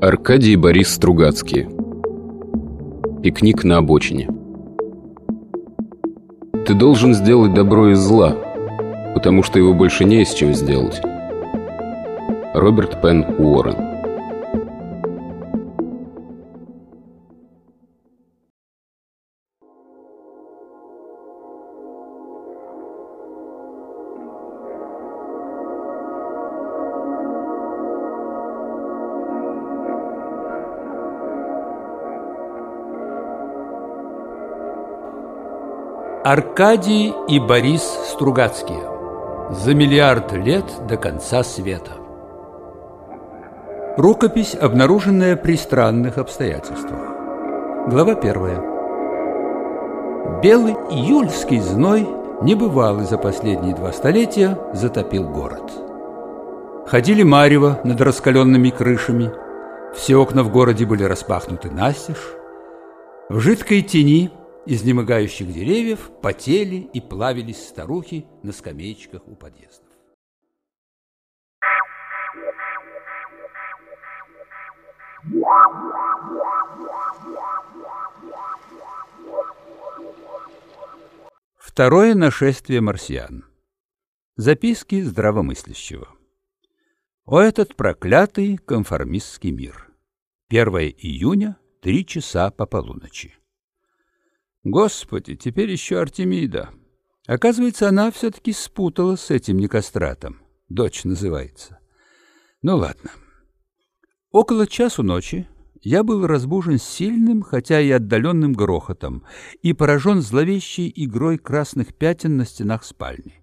Аркадий Борис Стругацкие Пикник на обочине. Ты должен сделать добро из зла, потому что его больше не с чем сделать. Роберт Пен Уоррен Аркадий и Борис Стругацкие. За миллиард лет до конца света. Рукопись, обнаруженная при странных обстоятельствах. Глава первая. Белый июльский зной, небывалый за последние два столетия, затопил город. Ходили марево над раскаленными крышами. Все окна в городе были распахнуты настежь. В жидкой тени изнемогающих деревьев потели и плавились старухи на скамеечках у подъездов. Второе нашествие марсиан. Записки здравомыслящего. О этот проклятый конформистский мир. 1 июня, 3 часа по полуночи. Господи, теперь еще Артемида. Оказывается, она все-таки спутала с этим Никостратом. Дочь называется. Ну ладно. Около часу ночи я был разбужен сильным, хотя и отдаленным грохотом, и поражен зловещей игрой красных пятен на стенах спальни.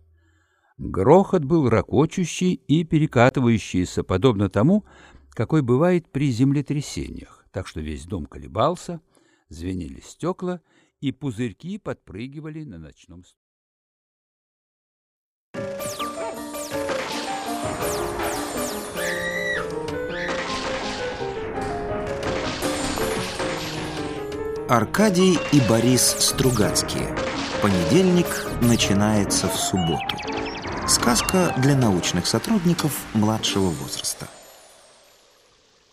Грохот был ракочущий и перекатывающийся, подобно тому, какой бывает при землетрясениях, так что весь дом колебался, звенели стекла — и пузырьки подпрыгивали на ночном столе. Аркадий и Борис Стругацкие. Понедельник начинается в субботу. Сказка для научных сотрудников младшего возраста.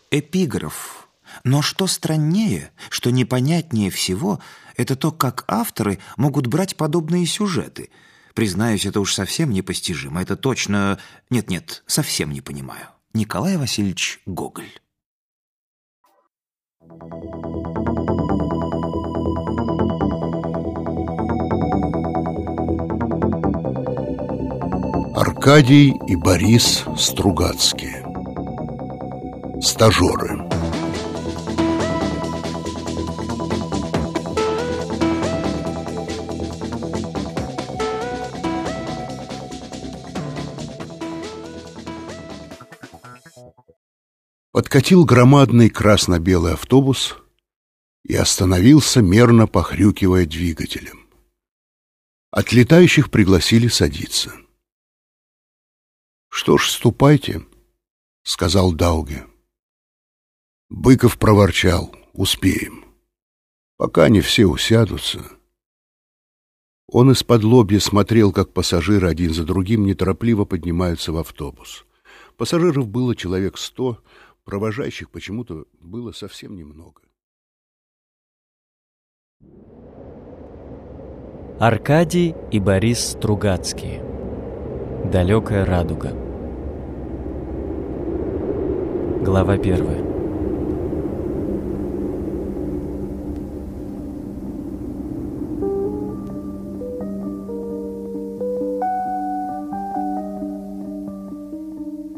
Эпиграф но что страннее, что непонятнее всего, это то, как авторы могут брать подобные сюжеты. Признаюсь, это уж совсем непостижимо. Это точно... Нет-нет, совсем не понимаю. Николай Васильевич Гоголь. Аркадий и Борис Стругацкие Стажеры Подкатил громадный красно-белый автобус и остановился, мерно похрюкивая двигателем. От летающих пригласили садиться. «Что ж, ступайте», — сказал Дауге. Быков проворчал. «Успеем. Пока не все усядутся». Он из-под лобья смотрел, как пассажиры один за другим неторопливо поднимаются в автобус. Пассажиров было человек сто, Провожающих почему-то было совсем немного. Аркадий и Борис Стругацкие. Далекая радуга. Глава первая.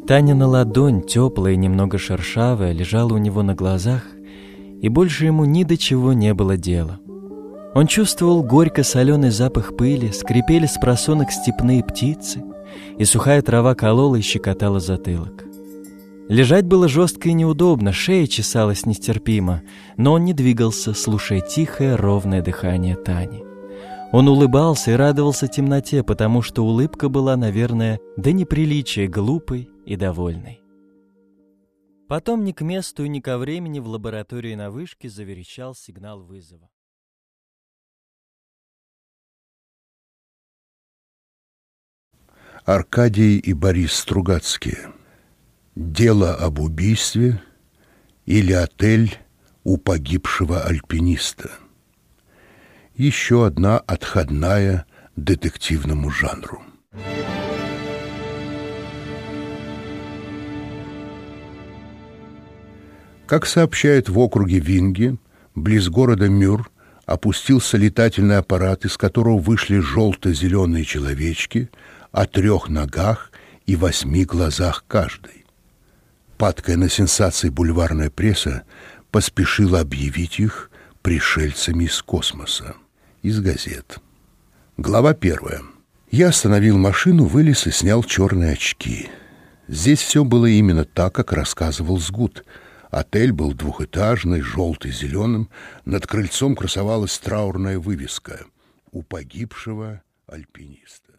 Танина ладонь, теплая и немного шершавая, лежала у него на глазах, и больше ему ни до чего не было дела. Он чувствовал горько-соленый запах пыли, скрипели с просонок степные птицы, и сухая трава колола и щекотала затылок. Лежать было жестко и неудобно, шея чесалась нестерпимо, но он не двигался, слушая тихое, ровное дыхание Тани. Он улыбался и радовался темноте, потому что улыбка была, наверное, до неприличия глупой и довольной. Потом ни к месту и ни ко времени в лаборатории на вышке заверещал сигнал вызова. Аркадий и Борис Стругацкие. Дело об убийстве или отель у погибшего альпиниста. Еще одна отходная детективному жанру. Как сообщает в округе Винги, близ города Мюр опустился летательный аппарат, из которого вышли желто-зеленые человечки о трех ногах и восьми глазах каждой. Падкая на сенсации бульварная пресса поспешила объявить их пришельцами из космоса, из газет. Глава первая. Я остановил машину, вылез и снял черные очки. Здесь все было именно так, как рассказывал Сгут — Отель был двухэтажный, желтый, зеленым. Над крыльцом красовалась траурная вывеска «У погибшего альпиниста».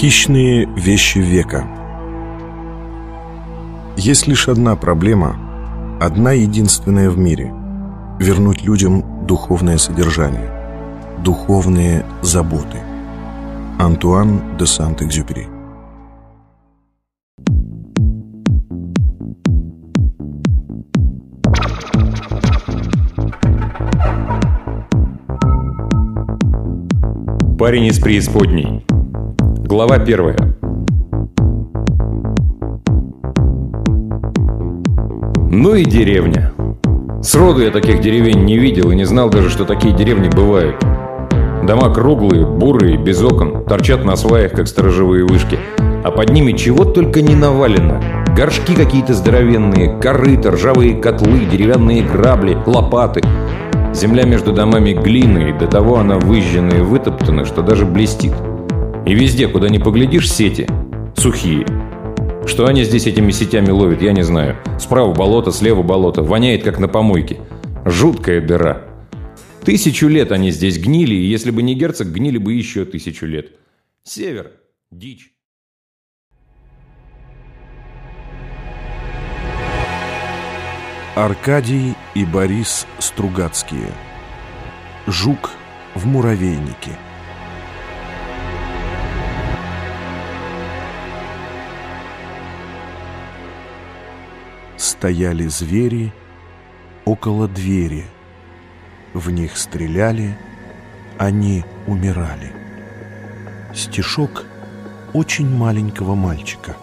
Хищные вещи века. Есть лишь одна проблема, одна единственная в мире — вернуть людям духовное содержание, духовные заботы. Антуан де Сант-Экзюпери Парень из преисподней Глава первая. Ну и деревня. Сроду я таких деревень не видел и не знал даже, что такие деревни бывают. Дома круглые, бурые, без окон, торчат на сваях, как сторожевые вышки. А под ними чего только не навалено. Горшки какие-то здоровенные, корыта, ржавые котлы, деревянные грабли, лопаты. Земля между домами глины, и до того она выжжена и вытоптана, что даже блестит. И везде, куда ни поглядишь, сети. Сухие. Что они здесь этими сетями ловят, я не знаю. Справа болото, слева болото. Воняет, как на помойке. Жуткая дыра. Тысячу лет они здесь гнили, и если бы не герцог, гнили бы еще тысячу лет. Север. Дичь. Аркадий и Борис Стругацкие. Жук в муравейнике. Стояли звери около двери. В них стреляли, они умирали. Стишок очень маленького мальчика.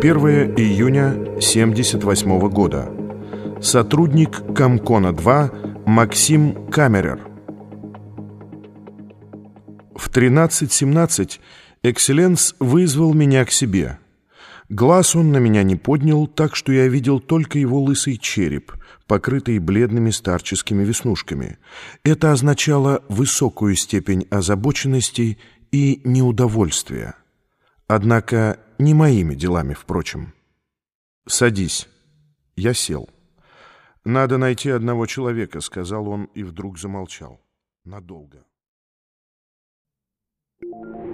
Первое июня 78 -го года. Сотрудник Комкона-2 Максим Камерер. В 13.17 Экселленс вызвал меня к себе. Глаз он на меня не поднял, так что я видел только его лысый череп, покрытый бледными старческими веснушками. Это означало высокую степень озабоченности и неудовольствия. Однако не моими делами, впрочем. «Садись». Я сел. «Надо найти одного человека», — сказал он и вдруг замолчал. Надолго. Thank you.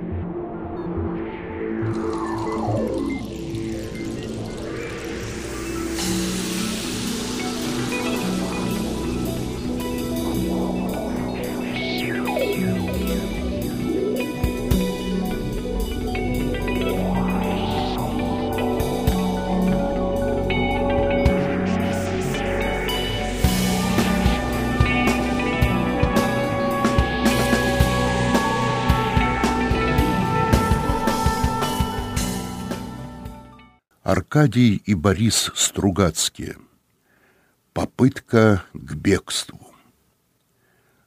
Аркадий и Борис Стругацкие. Попытка к бегству.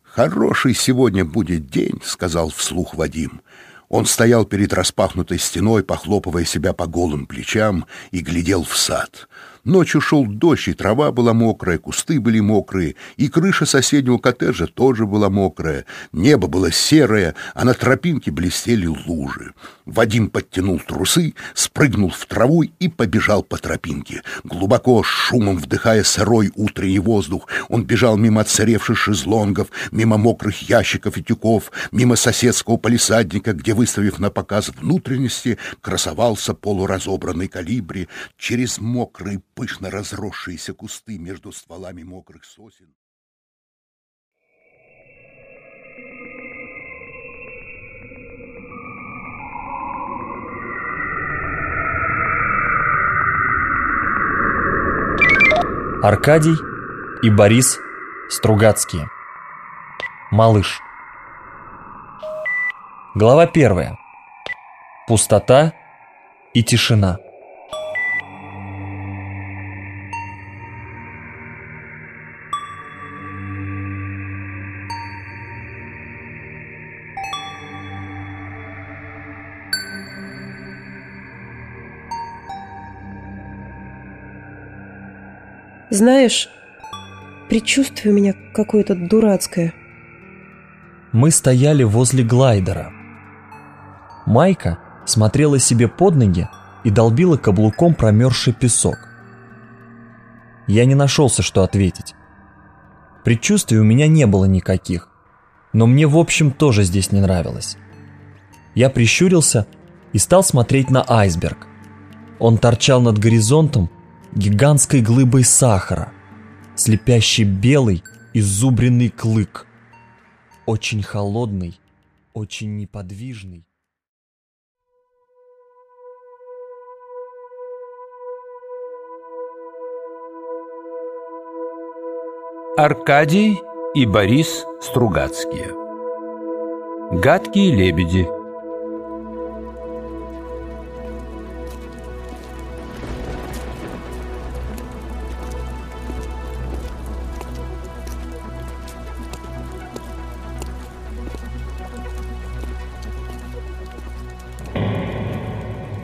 «Хороший сегодня будет день», — сказал вслух Вадим. Он стоял перед распахнутой стеной, похлопывая себя по голым плечам, и глядел в сад. Ночью шел дождь, и трава была мокрая, кусты были мокрые, и крыша соседнего коттеджа тоже была мокрая. Небо было серое, а на тропинке блестели лужи. Вадим подтянул трусы, спрыгнул в траву и побежал по тропинке. Глубоко, шумом вдыхая сырой утренний воздух, он бежал мимо отсыревших шезлонгов, мимо мокрых ящиков и тюков, мимо соседского полисадника, где, выставив на показ внутренности, красовался полуразобранный калибри, через мокрые, пышно разросшиеся кусты между стволами мокрых сосен. Аркадий и Борис Стругацкие. Малыш. Глава первая. Пустота и тишина. Знаешь, предчувствие у меня какое-то дурацкое. Мы стояли возле глайдера. Майка смотрела себе под ноги и долбила каблуком промерзший песок. Я не нашелся, что ответить. Предчувствий у меня не было никаких, но мне в общем тоже здесь не нравилось. Я прищурился и стал смотреть на айсберг. Он торчал над горизонтом гигантской глыбой сахара, слепящий белый изубренный клык, очень холодный, очень неподвижный. Аркадий и Борис Стругацкие. Гадкие лебеди.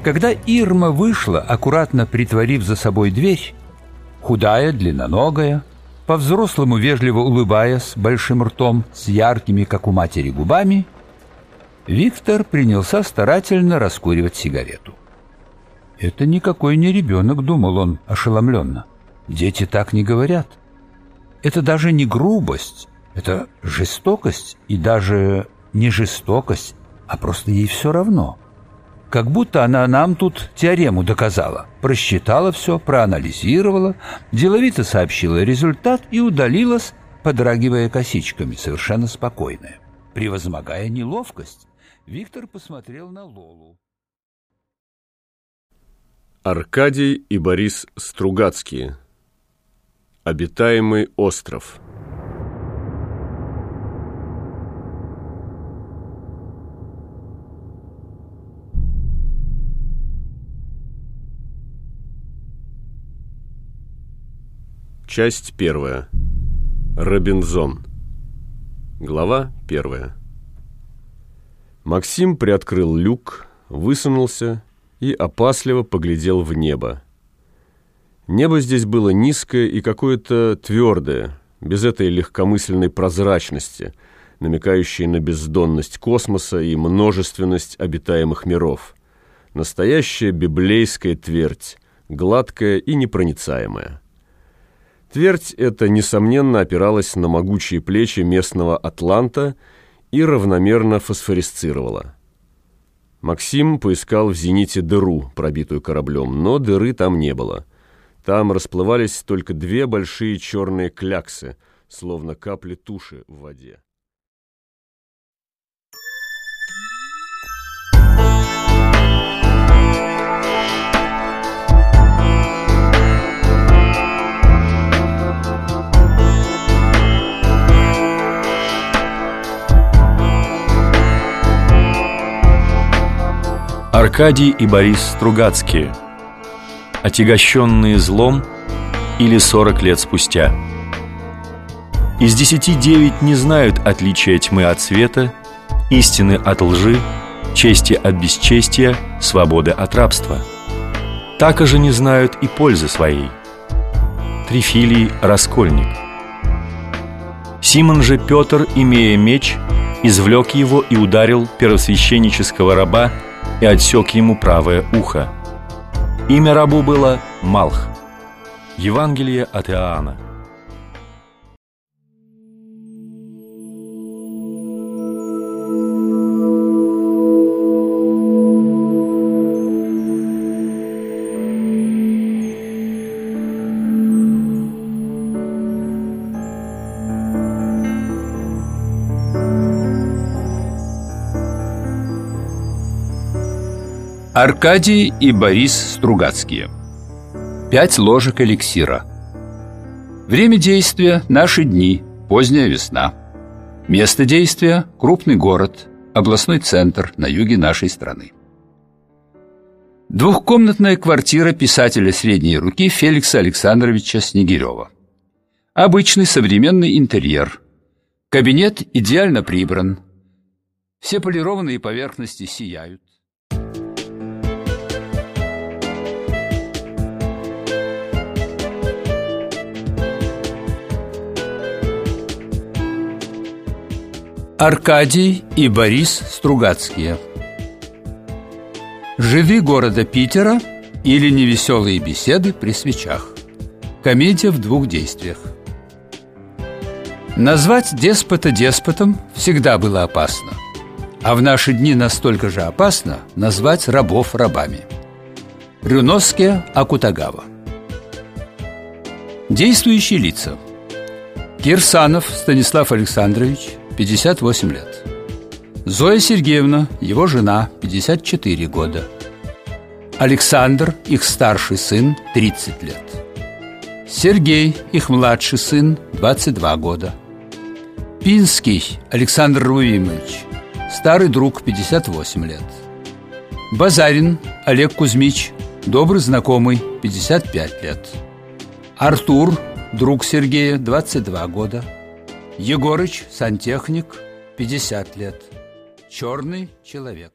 Когда Ирма вышла, аккуратно притворив за собой дверь, худая, длинноногая, по-взрослому вежливо улыбаясь большим ртом с яркими, как у матери, губами, Виктор принялся старательно раскуривать сигарету. «Это никакой не ребенок», — думал он ошеломленно. «Дети так не говорят. Это даже не грубость, это жестокость, и даже не жестокость, а просто ей все равно» как будто она нам тут теорему доказала. Просчитала все, проанализировала, деловито сообщила результат и удалилась, подрагивая косичками, совершенно спокойная. Превозмогая неловкость, Виктор посмотрел на Лолу. Аркадий и Борис Стругацкие. Обитаемый остров. Часть первая. Робинзон. Глава первая. Максим приоткрыл люк, высунулся и опасливо поглядел в небо. Небо здесь было низкое и какое-то твердое, без этой легкомысленной прозрачности, намекающей на бездонность космоса и множественность обитаемых миров. Настоящая библейская твердь, гладкая и непроницаемая. Твердь эта, несомненно, опиралась на могучие плечи местного атланта и равномерно фосфорисцировала. Максим поискал в зените дыру, пробитую кораблем, но дыры там не было. Там расплывались только две большие черные кляксы, словно капли туши в воде. Аркадий и Борис Стругацкие. Отягощенные злом или 40 лет спустя Из десяти девять не знают отличия тьмы от света Истины от лжи, чести от бесчестия, свободы от рабства. Так же не знают и пользы своей. Трифилий Раскольник. Симон же Петр, имея меч, извлек его и ударил первосвященнического раба и отсек ему правое ухо. Имя рабу было Малх. Евангелие от Иоанна. Аркадий и Борис Стругацкие. Пять ложек эликсира. Время действия – наши дни, поздняя весна. Место действия – крупный город, областной центр на юге нашей страны. Двухкомнатная квартира писателя средней руки Феликса Александровича Снегирева. Обычный современный интерьер. Кабинет идеально прибран. Все полированные поверхности сияют Аркадий и Борис Стругацкие «Живи города Питера» или «Невеселые беседы при свечах». Комедия в двух действиях. Назвать деспота деспотом всегда было опасно, а в наши дни настолько же опасно назвать рабов рабами. Рюноске Акутагава Действующие лица Кирсанов Станислав Александрович – 58 лет. Зоя Сергеевна, его жена, 54 года. Александр, их старший сын, 30 лет. Сергей, их младший сын, 22 года. Пинский Александр Руимович, старый друг, 58 лет. Базарин Олег Кузьмич, добрый знакомый, 55 лет. Артур, друг Сергея, 22 года. Егорыч, сантехник, 50 лет. Черный человек.